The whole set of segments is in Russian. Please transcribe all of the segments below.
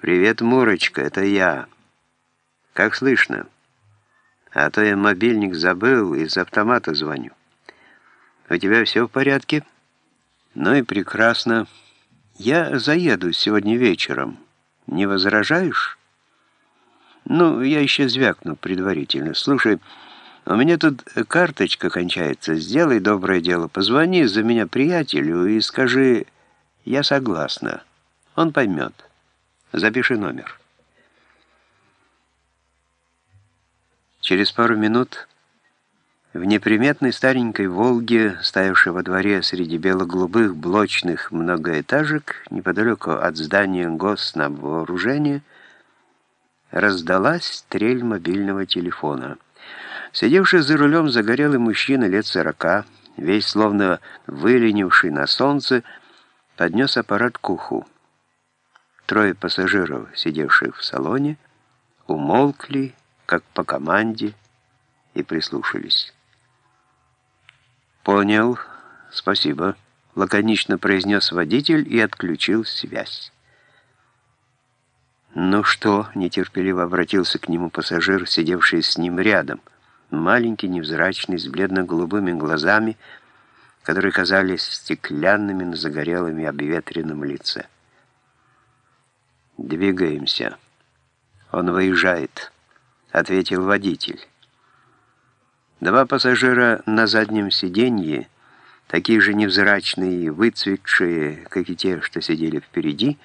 «Привет, Мурочка, это я. Как слышно? А то я мобильник забыл, из автомата звоню. У тебя все в порядке? Ну и прекрасно. Я заеду сегодня вечером. Не возражаешь? Ну, я еще звякну предварительно. Слушай, у меня тут карточка кончается. Сделай доброе дело, позвони за меня приятелю и скажи «я согласна». Он поймет. Запиши номер. Через пару минут в неприметной старенькой «Волге», стоявшей во дворе среди бело-голубых блочных многоэтажек, неподалеку от здания госнабвооружения, раздалась трель мобильного телефона. Сидевший за рулем загорелый мужчина лет сорока, весь словно выленивший на солнце, поднес аппарат к уху. Трое пассажиров, сидевших в салоне, умолкли, как по команде, и прислушались. «Понял, спасибо», — лаконично произнес водитель и отключил связь. «Ну что?» — нетерпеливо обратился к нему пассажир, сидевший с ним рядом, маленький, невзрачный, с бледно-голубыми глазами, которые казались стеклянными на загорелом и обветренном лице. «Двигаемся. Он выезжает», — ответил водитель. Два пассажира на заднем сиденье, такие же невзрачные и выцветшие, как и те, что сидели впереди,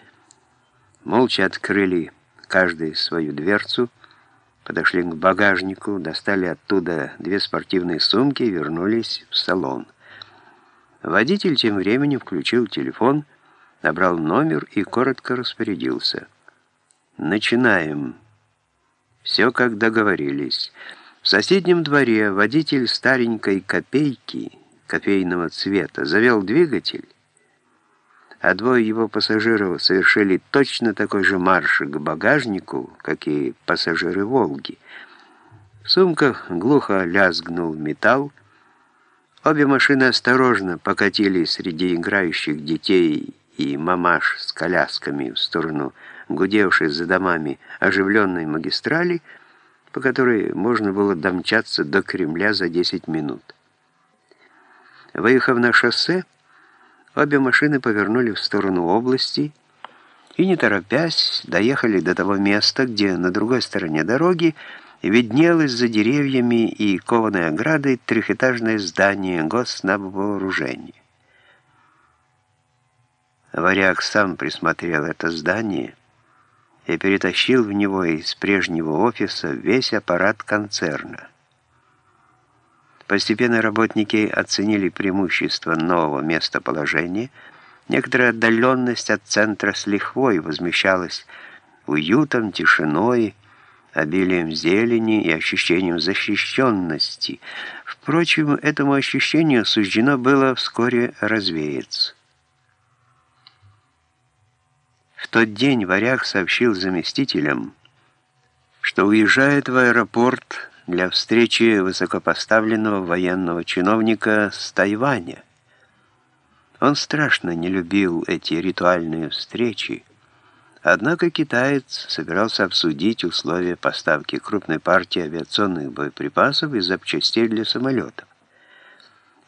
молча открыли каждый свою дверцу, подошли к багажнику, достали оттуда две спортивные сумки и вернулись в салон. Водитель тем временем включил телефон набрал номер и коротко распорядился. «Начинаем. Все, как договорились. В соседнем дворе водитель старенькой копейки, кофейного цвета, завел двигатель, а двое его пассажиров совершили точно такой же марш к багажнику, как и пассажиры «Волги». В сумках глухо лязгнул металл, Обе машины осторожно покатили среди играющих детей и мамаш с колясками в сторону гудевшей за домами оживленной магистрали, по которой можно было домчаться до Кремля за 10 минут. Выехав на шоссе, обе машины повернули в сторону области и, не торопясь, доехали до того места, где на другой стороне дороги виднелось за деревьями и кованой оградой трехэтажное здание госнабвооружения. Варяг сам присмотрел это здание и перетащил в него из прежнего офиса весь аппарат концерна. Постепенно работники оценили преимущество нового местоположения, некоторая отдаленность от центра с лихвой возмещалась уютом, тишиной, обилием зелени и ощущением защищенности. Впрочем, этому ощущению суждено было вскоре развеяться. В тот день Варяг сообщил заместителям, что уезжает в аэропорт для встречи высокопоставленного военного чиновника с Тайваня. Он страшно не любил эти ритуальные встречи, однако китаец собирался обсудить условия поставки крупной партии авиационных боеприпасов и запчастей для самолетов.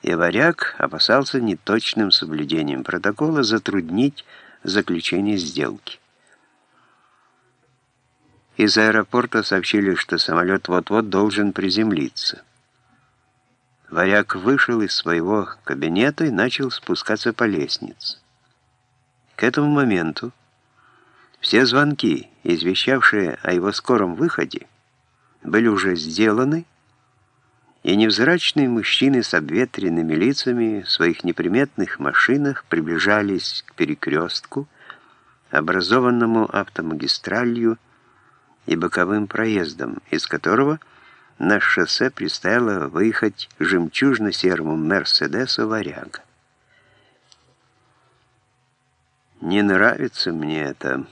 И Варяг опасался неточным соблюдением протокола затруднить заключения сделки. Из аэропорта сообщили, что самолет вот-вот должен приземлиться. Варяг вышел из своего кабинета и начал спускаться по лестнице. К этому моменту все звонки, извещавшие о его скором выходе, были уже сделаны, и невзрачные мужчины с обветренными лицами в своих неприметных машинах приближались к перекрестку, образованному автомагистралью и боковым проездом, из которого на шоссе предстояло выехать жемчужно-серому «Мерседесу» «Варяга». «Не нравится мне это»,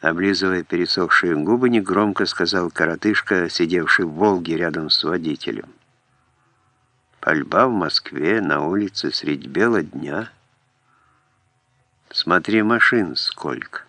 Облизывая пересохшие губы, негромко сказал коротышка, сидевший в «Волге» рядом с водителем. Пальба в Москве на улице средь бела дня. Смотри, машин сколько.